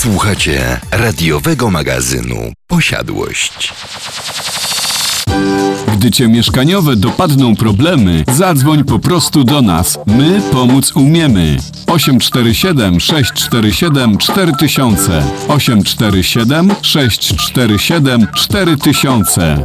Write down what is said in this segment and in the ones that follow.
Słuchacie radiowego magazynu Posiadłość. Gdy cię mieszkaniowe dopadną problemy, zadzwoń po prostu do nas. My pomóc umiemy. 847 647 4000 847 647 4000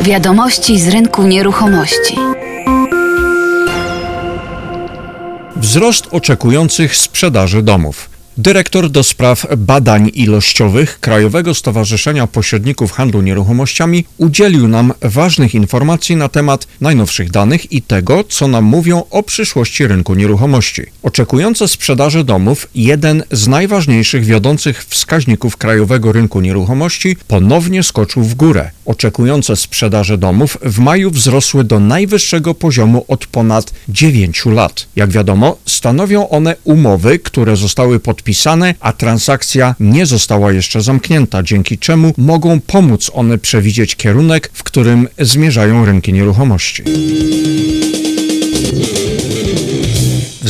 Wiadomości z rynku nieruchomości. Wzrost oczekujących sprzedaży domów. Dyrektor do spraw badań ilościowych Krajowego Stowarzyszenia Pośredników Handlu Nieruchomościami udzielił nam ważnych informacji na temat najnowszych danych i tego, co nam mówią o przyszłości rynku nieruchomości. Oczekujące sprzedaży domów, jeden z najważniejszych wiodących wskaźników krajowego rynku nieruchomości, ponownie skoczył w górę. Oczekujące sprzedaży domów w maju wzrosły do najwyższego poziomu od ponad 9 lat. Jak wiadomo, stanowią one umowy, które zostały podpisane, a transakcja nie została jeszcze zamknięta, dzięki czemu mogą pomóc one przewidzieć kierunek, w którym zmierzają rynki nieruchomości.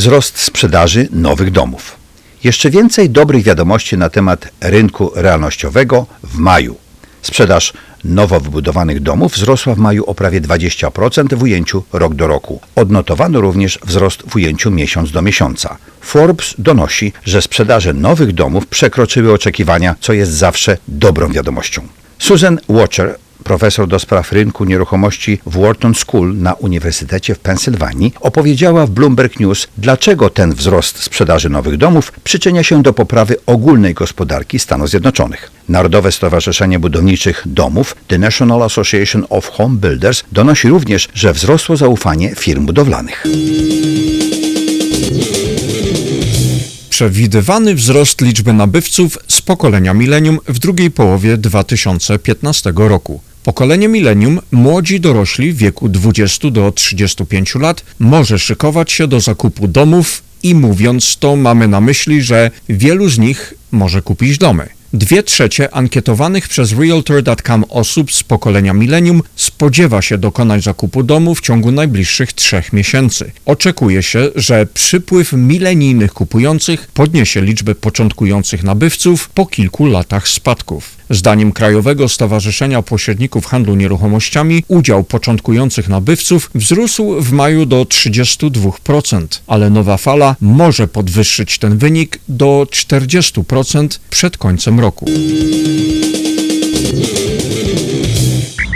wzrost sprzedaży nowych domów. Jeszcze więcej dobrych wiadomości na temat rynku realnościowego w maju. Sprzedaż nowo wybudowanych domów wzrosła w maju o prawie 20% w ujęciu rok do roku. Odnotowano również wzrost w ujęciu miesiąc do miesiąca. Forbes donosi, że sprzedaże nowych domów przekroczyły oczekiwania, co jest zawsze dobrą wiadomością. Susan Watcher profesor do spraw rynku nieruchomości w Wharton School na Uniwersytecie w Pensylwanii, opowiedziała w Bloomberg News, dlaczego ten wzrost sprzedaży nowych domów przyczynia się do poprawy ogólnej gospodarki Stanów Zjednoczonych. Narodowe Stowarzyszenie Budowniczych Domów, The National Association of Home Builders, donosi również, że wzrosło zaufanie firm budowlanych. Przewidywany wzrost liczby nabywców z pokolenia milenium w drugiej połowie 2015 roku. Pokolenie milenium, młodzi dorośli w wieku 20 do 35 lat, może szykować się do zakupu domów i mówiąc to mamy na myśli, że wielu z nich może kupić domy. Dwie trzecie ankietowanych przez Realtor.com osób z pokolenia milenium spodziewa się dokonać zakupu domu w ciągu najbliższych trzech miesięcy. Oczekuje się, że przypływ milenijnych kupujących podniesie liczbę początkujących nabywców po kilku latach spadków. Zdaniem Krajowego Stowarzyszenia Pośredników Handlu Nieruchomościami udział początkujących nabywców wzrósł w maju do 32%, ale nowa fala może podwyższyć ten wynik do 40% przed końcem roku.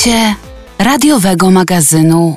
Słuchacie radiowego magazynu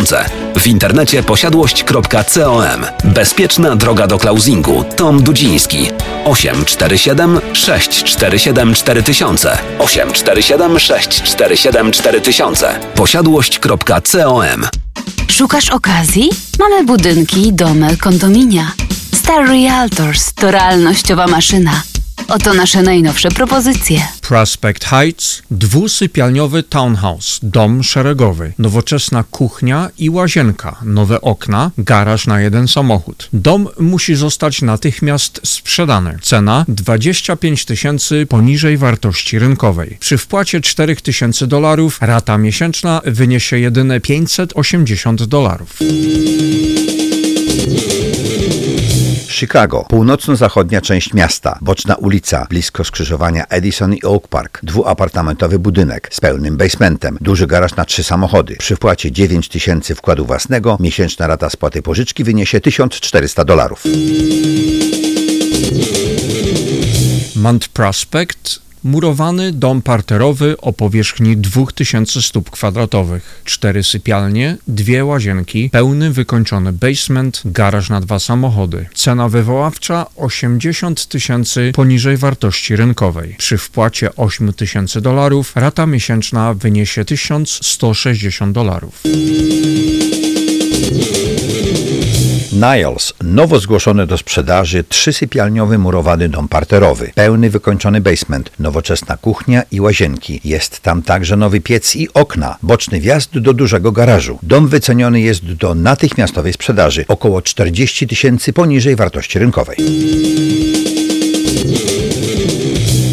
W internecie posiadłość.com. Bezpieczna droga do closingu. Tom Dudziński. 847 647 4000. 847 647 4000. Posiadłość.com. Szukasz okazji? Mamy budynki, domy, kondominia. Star Realtors to realnościowa maszyna. Oto nasze najnowsze propozycje. Prospect Heights, dwusypialniowy townhouse, dom szeregowy, nowoczesna kuchnia i łazienka, nowe okna, garaż na jeden samochód. Dom musi zostać natychmiast sprzedany. Cena 25 tysięcy poniżej wartości rynkowej. Przy wpłacie 4 tysięcy dolarów rata miesięczna wyniesie jedynie 580 dolarów. Chicago, północno-zachodnia część miasta, boczna ulica, blisko skrzyżowania Edison i Oak Park, dwuapartamentowy budynek z pełnym basementem, duży garaż na trzy samochody. Przy wpłacie 9 tysięcy wkładu własnego, miesięczna rata spłaty pożyczki wyniesie 1400 dolarów. Mount Prospect murowany dom parterowy o powierzchni 2000 stóp kwadratowych, cztery sypialnie, dwie łazienki, pełny wykończony basement, garaż na dwa samochody. Cena wywoławcza 80 tysięcy poniżej wartości rynkowej. Przy wpłacie 8 tysięcy dolarów rata miesięczna wyniesie 1160 dolarów. Niles, nowo zgłoszony do sprzedaży trzysypialniowy murowany dom parterowy, pełny wykończony basement, nowoczesna kuchnia i łazienki. Jest tam także nowy piec i okna, boczny wjazd do dużego garażu. Dom wyceniony jest do natychmiastowej sprzedaży, około 40 tysięcy poniżej wartości rynkowej.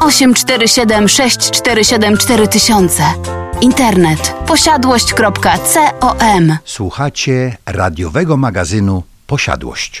847 647 4000. Internet posiadłość.com Słuchacie radiowego magazynu Posiadłość.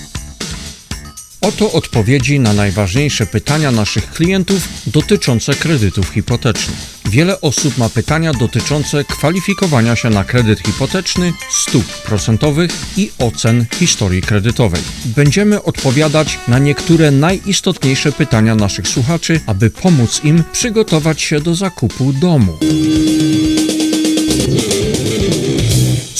Oto odpowiedzi na najważniejsze pytania naszych klientów dotyczące kredytów hipotecznych. Wiele osób ma pytania dotyczące kwalifikowania się na kredyt hipoteczny, stóp procentowych i ocen historii kredytowej. Będziemy odpowiadać na niektóre najistotniejsze pytania naszych słuchaczy, aby pomóc im przygotować się do zakupu domu.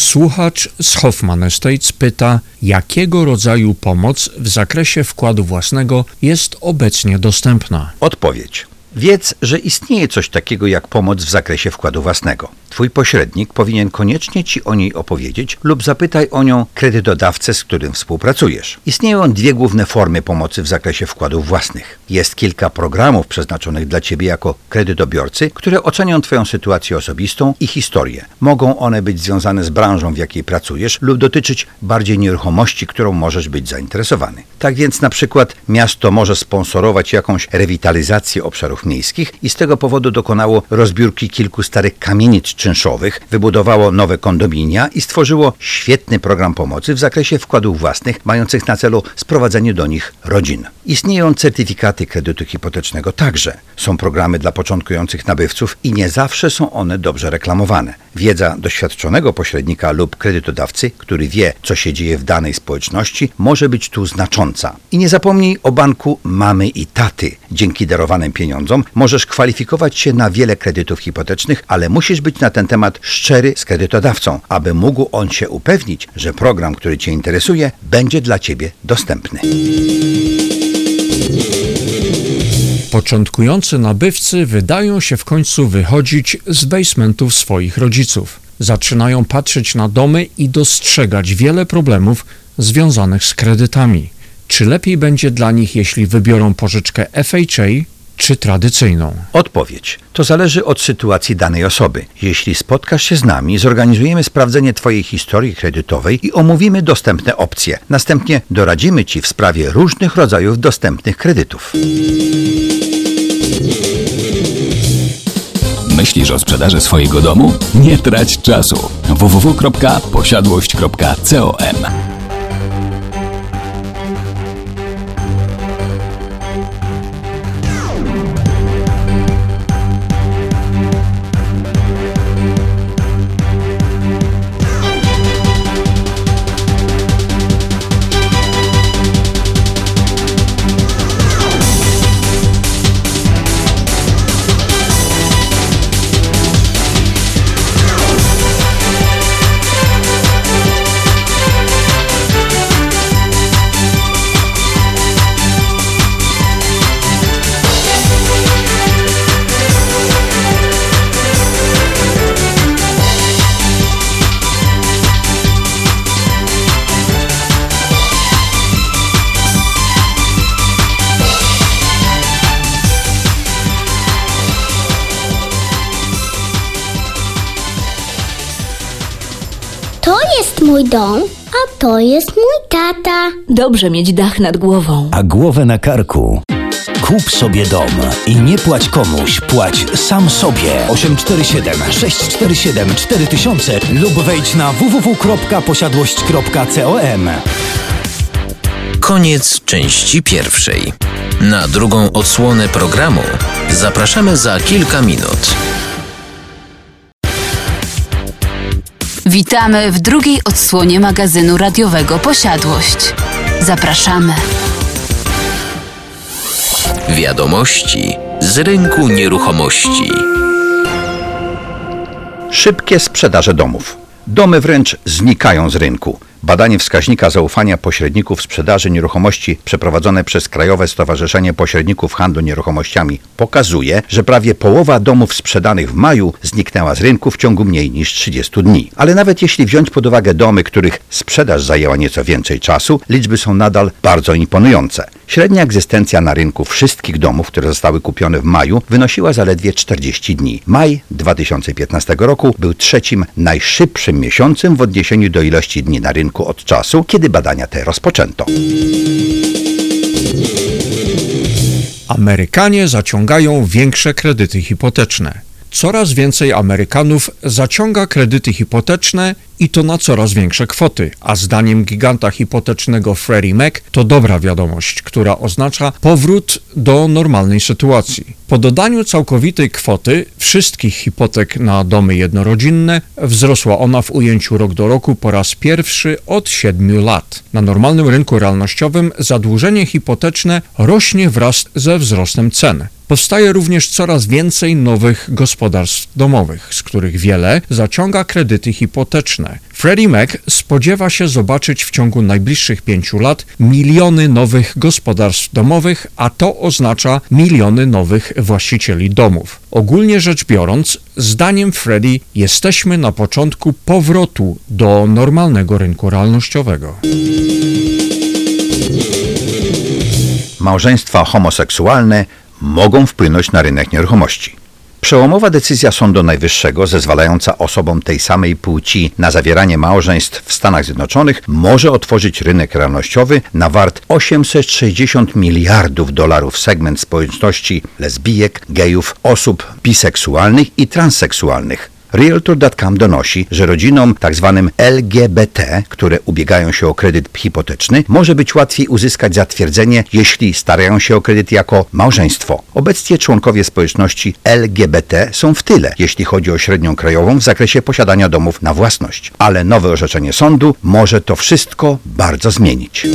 Słuchacz z Hoffman Estates pyta, jakiego rodzaju pomoc w zakresie wkładu własnego jest obecnie dostępna. Odpowiedź. Wiedz, że istnieje coś takiego jak pomoc w zakresie wkładu własnego. Twój pośrednik powinien koniecznie Ci o niej opowiedzieć lub zapytaj o nią kredytodawcę, z którym współpracujesz. Istnieją dwie główne formy pomocy w zakresie wkładów własnych. Jest kilka programów przeznaczonych dla Ciebie jako kredytobiorcy, które ocenią Twoją sytuację osobistą i historię. Mogą one być związane z branżą, w jakiej pracujesz lub dotyczyć bardziej nieruchomości, którą możesz być zainteresowany. Tak więc na przykład miasto może sponsorować jakąś rewitalizację obszarów miejskich i z tego powodu dokonało rozbiórki kilku starych kamienic czynszowych, wybudowało nowe kondominia i stworzyło świetny program pomocy w zakresie wkładów własnych, mających na celu sprowadzenie do nich rodzin. Istnieją certyfikaty kredytu hipotecznego także. Są programy dla początkujących nabywców i nie zawsze są one dobrze reklamowane. Wiedza doświadczonego pośrednika lub kredytodawcy, który wie, co się dzieje w danej społeczności, może być tu znacząca. I nie zapomnij o banku mamy i taty. Dzięki darowanym pieniądzom możesz kwalifikować się na wiele kredytów hipotecznych, ale musisz być na ten temat szczery z kredytodawcą, aby mógł on się upewnić, że program, który Cię interesuje, będzie dla Ciebie dostępny. Początkujący nabywcy wydają się w końcu wychodzić z basementów swoich rodziców. zaczynają patrzeć na domy i dostrzegać wiele problemów związanych z kredytami. Czy lepiej będzie dla nich, jeśli wybiorą pożyczkę FHA czy tradycyjną? Odpowiedź. To zależy od sytuacji danej osoby. Jeśli spotkasz się z nami, zorganizujemy sprawdzenie Twojej historii kredytowej i omówimy dostępne opcje. Następnie doradzimy Ci w sprawie różnych rodzajów dostępnych kredytów. Myślisz o sprzedaży swojego domu? Nie trać czasu. www.posiadłość.com mój dom, a to jest mój tata. Dobrze mieć dach nad głową. a głowę na karku. Kup sobie dom i nie płać komuś, płać sam sobie. 847 647 4000 lub wejdź na www.posiadłość.com. Koniec części pierwszej. Na drugą odsłonę programu zapraszamy za kilka minut. Witamy w drugiej odsłonie magazynu radiowego Posiadłość. Zapraszamy. Wiadomości z rynku nieruchomości. Szybkie sprzedaże domów. Domy wręcz znikają z rynku. Badanie wskaźnika zaufania pośredników sprzedaży nieruchomości przeprowadzone przez Krajowe Stowarzyszenie Pośredników Handlu Nieruchomościami pokazuje, że prawie połowa domów sprzedanych w maju zniknęła z rynku w ciągu mniej niż 30 dni. Ale nawet jeśli wziąć pod uwagę domy, których sprzedaż zajęła nieco więcej czasu, liczby są nadal bardzo imponujące. Średnia egzystencja na rynku wszystkich domów, które zostały kupione w maju, wynosiła zaledwie 40 dni. Maj 2015 roku był trzecim najszybszym miesiącem w odniesieniu do ilości dni na rynku od czasu, kiedy badania te rozpoczęto. Amerykanie zaciągają większe kredyty hipoteczne. Coraz więcej Amerykanów zaciąga kredyty hipoteczne i to na coraz większe kwoty, a zdaniem giganta hipotecznego Freddie Mac to dobra wiadomość, która oznacza powrót do normalnej sytuacji. Po dodaniu całkowitej kwoty wszystkich hipotek na domy jednorodzinne wzrosła ona w ujęciu rok do roku po raz pierwszy od 7 lat. Na normalnym rynku realnościowym zadłużenie hipoteczne rośnie wraz ze wzrostem cen. Powstaje również coraz więcej nowych gospodarstw domowych, z których wiele zaciąga kredyty hipoteczne. Freddie Mac spodziewa się zobaczyć w ciągu najbliższych pięciu lat miliony nowych gospodarstw domowych, a to oznacza miliony nowych właścicieli domów. Ogólnie rzecz biorąc, zdaniem Freddie jesteśmy na początku powrotu do normalnego rynku realnościowego. Małżeństwa homoseksualne mogą wpłynąć na rynek nieruchomości. Przełomowa decyzja Sądu Najwyższego zezwalająca osobom tej samej płci na zawieranie małżeństw w Stanach Zjednoczonych może otworzyć rynek realnościowy na wart 860 miliardów dolarów segment społeczności lesbijek, gejów, osób biseksualnych i transseksualnych. Realtor.com donosi, że rodzinom tzw. LGBT, które ubiegają się o kredyt hipoteczny, może być łatwiej uzyskać zatwierdzenie, jeśli starają się o kredyt jako małżeństwo. Obecnie członkowie społeczności LGBT są w tyle, jeśli chodzi o średnią krajową w zakresie posiadania domów na własność. Ale nowe orzeczenie sądu może to wszystko bardzo zmienić.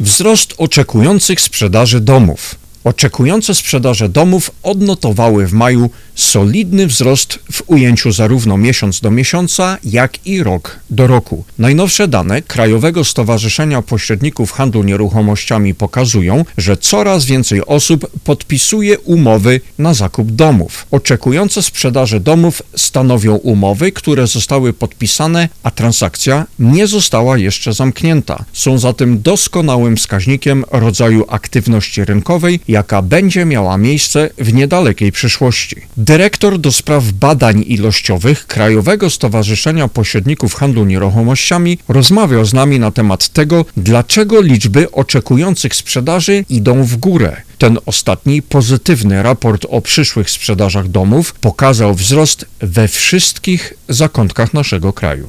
Wzrost oczekujących sprzedaży domów. Oczekujące sprzedaże domów odnotowały w maju solidny wzrost w ujęciu zarówno miesiąc do miesiąca, jak i rok do roku. Najnowsze dane Krajowego Stowarzyszenia Pośredników Handlu Nieruchomościami pokazują, że coraz więcej osób podpisuje umowy na zakup domów. Oczekujące sprzedaże domów stanowią umowy, które zostały podpisane, a transakcja nie została jeszcze zamknięta. Są zatem doskonałym wskaźnikiem rodzaju aktywności rynkowej, jaka będzie miała miejsce w niedalekiej przyszłości. Dyrektor do spraw badań ilościowych Krajowego Stowarzyszenia Pośredników Handlu Nieruchomościami rozmawiał z nami na temat tego, dlaczego liczby oczekujących sprzedaży idą w górę. Ten ostatni pozytywny raport o przyszłych sprzedażach domów pokazał wzrost we wszystkich zakątkach naszego kraju.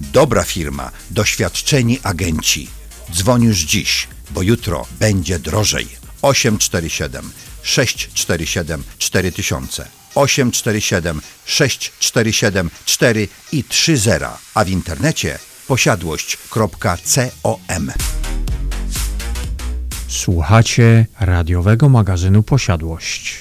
Dobra firma, doświadczeni agenci. Dzwoń już dziś, bo jutro będzie drożej. 847 647 4000 847 647 4 i 30, a w internecie posiadłość.com. Słuchacie radiowego magazynu Posiadłość.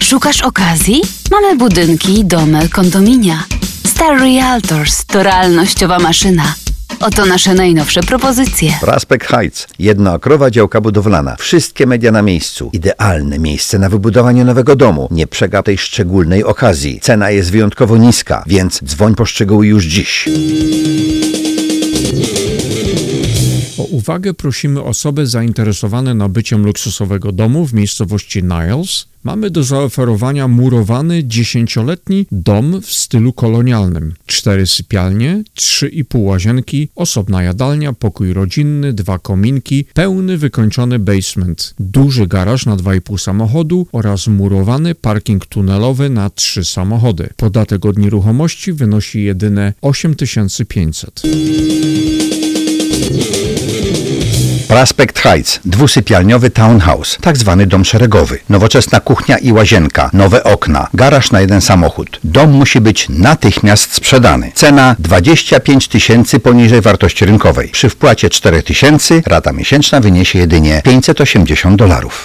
Szukasz okazji? Mamy budynki, domy, kondominia. Star Realtors to realnościowa maszyna. Oto nasze najnowsze propozycje. Prospect Heights, jednoakrowa działka budowlana. Wszystkie media na miejscu. Idealne miejsce na wybudowanie nowego domu. Nie przegap tej szczególnej okazji. Cena jest wyjątkowo niska, więc dzwoń po szczegóły już dziś. O uwagę prosimy osoby zainteresowane nabyciem luksusowego domu w miejscowości Niles. Mamy do zaoferowania murowany dziesięcioletni dom w stylu kolonialnym. Cztery sypialnie, trzy i pół łazienki, osobna jadalnia, pokój rodzinny, dwa kominki, pełny wykończony basement, duży garaż na 2,5 samochodu oraz murowany parking tunelowy na trzy samochody. Podatek od nieruchomości wynosi jedynie 8500. Prospect Heights, dwusypialniowy townhouse, tak zwany dom szeregowy, nowoczesna kuchnia i łazienka, nowe okna, garaż na jeden samochód. Dom musi być natychmiast sprzedany. Cena 25 tysięcy poniżej wartości rynkowej. Przy wpłacie 4 tysięcy rata miesięczna wyniesie jedynie 580 dolarów.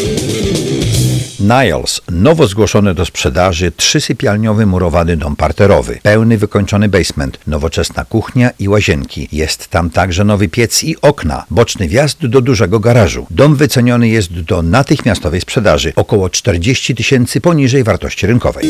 Niles, nowo zgłoszony do sprzedaży trzysypialniowy murowany dom parterowy, pełny wykończony basement, nowoczesna kuchnia i łazienki. Jest tam także nowy piec i okna, boczny wjazd do dużego garażu. Dom wyceniony jest do natychmiastowej sprzedaży, około 40 tysięcy poniżej wartości rynkowej.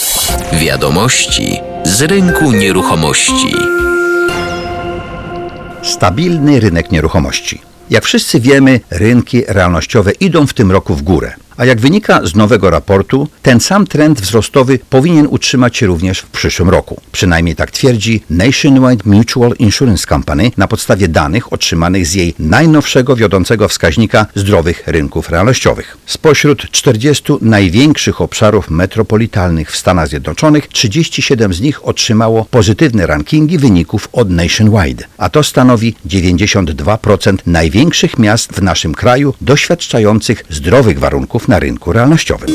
Wiadomości z rynku nieruchomości. Stabilny rynek nieruchomości. Jak wszyscy wiemy, rynki realnościowe idą w tym roku w górę. A jak wynika z nowego raportu, ten sam trend wzrostowy powinien utrzymać się również w przyszłym roku. Przynajmniej tak twierdzi Nationwide Mutual Insurance Company na podstawie danych otrzymanych z jej najnowszego wiodącego wskaźnika zdrowych rynków realnościowych. Spośród 40 największych obszarów metropolitalnych w Stanach Zjednoczonych, 37 z nich otrzymało pozytywne rankingi wyników od Nationwide, a to stanowi 92% największych miast w naszym kraju doświadczających zdrowych warunków na rynku realnościowym.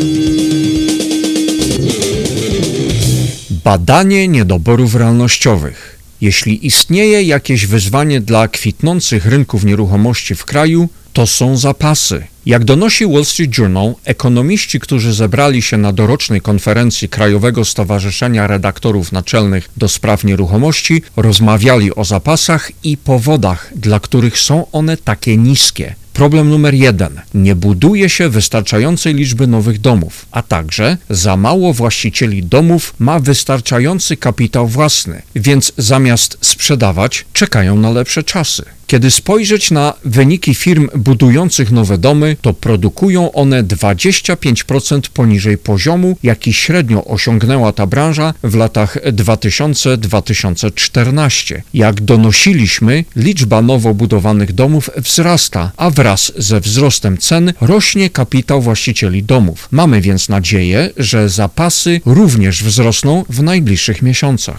Badanie niedoborów realnościowych. Jeśli istnieje jakieś wyzwanie dla kwitnących rynków nieruchomości w kraju, to są zapasy. Jak donosi Wall Street Journal, ekonomiści, którzy zebrali się na dorocznej konferencji Krajowego Stowarzyszenia Redaktorów Naczelnych do Spraw Nieruchomości, rozmawiali o zapasach i powodach, dla których są one takie niskie. Problem numer jeden. Nie buduje się wystarczającej liczby nowych domów, a także za mało właścicieli domów ma wystarczający kapitał własny, więc zamiast sprzedawać, czekają na lepsze czasy. Kiedy spojrzeć na wyniki firm budujących nowe domy, to produkują one 25% poniżej poziomu, jaki średnio osiągnęła ta branża w latach 2000-2014. Jak donosiliśmy, liczba nowo budowanych domów wzrasta, a wraz ze wzrostem cen rośnie kapitał właścicieli domów. Mamy więc nadzieję, że zapasy również wzrosną w najbliższych miesiącach.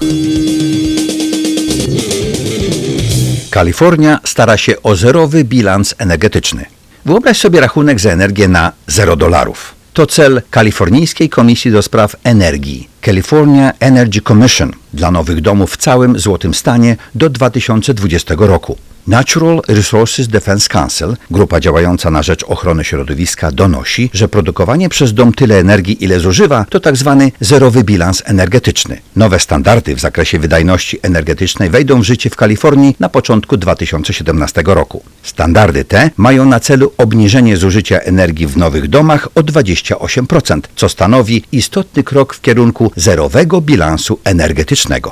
Kalifornia stara się o zerowy bilans energetyczny. Wyobraź sobie rachunek za energię na 0 dolarów. To cel Kalifornijskiej Komisji do Spraw Energii, California Energy Commission, dla nowych domów w całym Złotym Stanie do 2020 roku. Natural Resources Defense Council, grupa działająca na rzecz ochrony środowiska, donosi, że produkowanie przez dom tyle energii, ile zużywa, to tak zwany zerowy bilans energetyczny. Nowe standardy w zakresie wydajności energetycznej wejdą w życie w Kalifornii na początku 2017 roku. Standardy te mają na celu obniżenie zużycia energii w nowych domach o 28%, co stanowi istotny krok w kierunku zerowego bilansu energetycznego.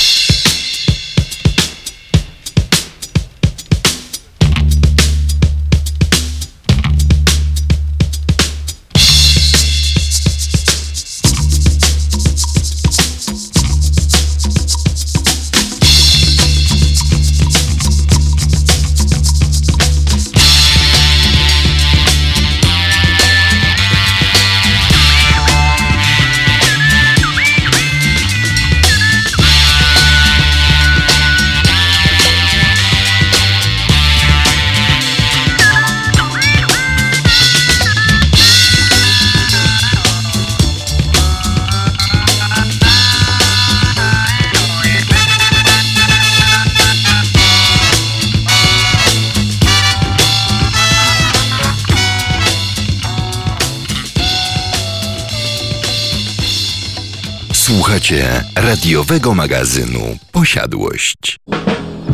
Słuchacie radiowego magazynu Posiadłość.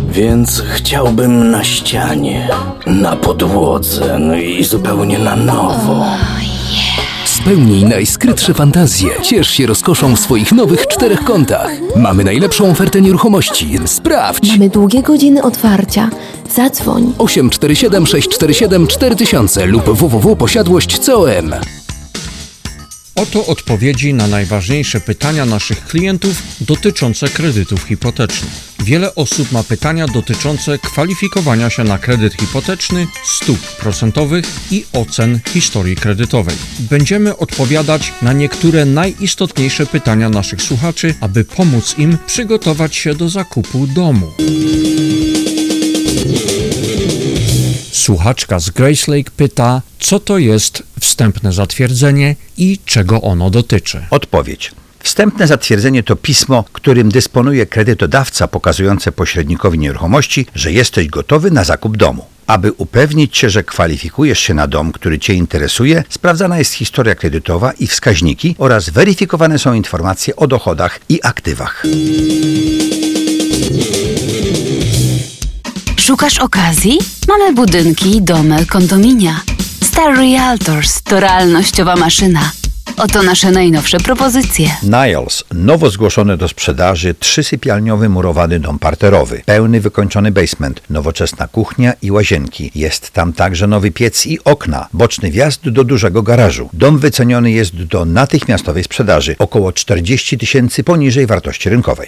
Więc chciałbym na ścianie, na podłodze, no i zupełnie na nowo. Spełnij najskrytsze fantazje. Ciesz się rozkoszą w swoich nowych czterech kątach. Mamy najlepszą ofertę nieruchomości. Sprawdź! Mamy długie godziny otwarcia. Zadzwoń. 847 647 4000 lub www.posiadłość.com Oto odpowiedzi na najważniejsze pytania naszych klientów dotyczące kredytów hipotecznych. Wiele osób ma pytania dotyczące kwalifikowania się na kredyt hipoteczny, stóp procentowych i ocen historii kredytowej. Będziemy odpowiadać na niektóre najistotniejsze pytania naszych słuchaczy, aby pomóc im przygotować się do zakupu domu. Słuchaczka z Grace Lake pyta, co to jest wstępne zatwierdzenie i czego ono dotyczy. Odpowiedź. Wstępne zatwierdzenie to pismo, którym dysponuje kredytodawca pokazujące pośrednikowi nieruchomości, że jesteś gotowy na zakup domu. Aby upewnić się, że kwalifikujesz się na dom, który Cię interesuje, sprawdzana jest historia kredytowa i wskaźniki oraz weryfikowane są informacje o dochodach i aktywach. Szukasz okazji? Mamy budynki, domy, kondominia. Star Realtors to realnościowa maszyna. Oto nasze najnowsze propozycje. Niles, nowo zgłoszony do sprzedaży trzysypialniowy murowany dom parterowy, pełny wykończony basement, nowoczesna kuchnia i łazienki. Jest tam także nowy piec i okna, boczny wjazd do dużego garażu. Dom wyceniony jest do natychmiastowej sprzedaży, około 40 tysięcy poniżej wartości rynkowej.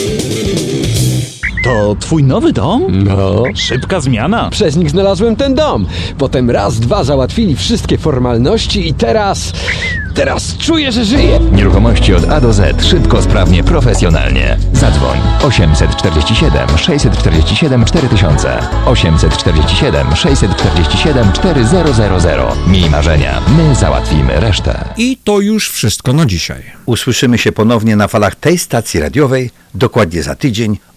To twój nowy dom? No. Szybka zmiana. Przez nich znalazłem ten dom. Potem raz, dwa załatwili wszystkie formalności i teraz... Teraz czuję, że żyję. Nieruchomości od A do Z. Szybko, sprawnie, profesjonalnie. Zadzwoń 847 647 4000 847 647 4000 Miej marzenia. My załatwimy resztę. I to już wszystko na dzisiaj. Usłyszymy się ponownie na falach tej stacji radiowej dokładnie za tydzień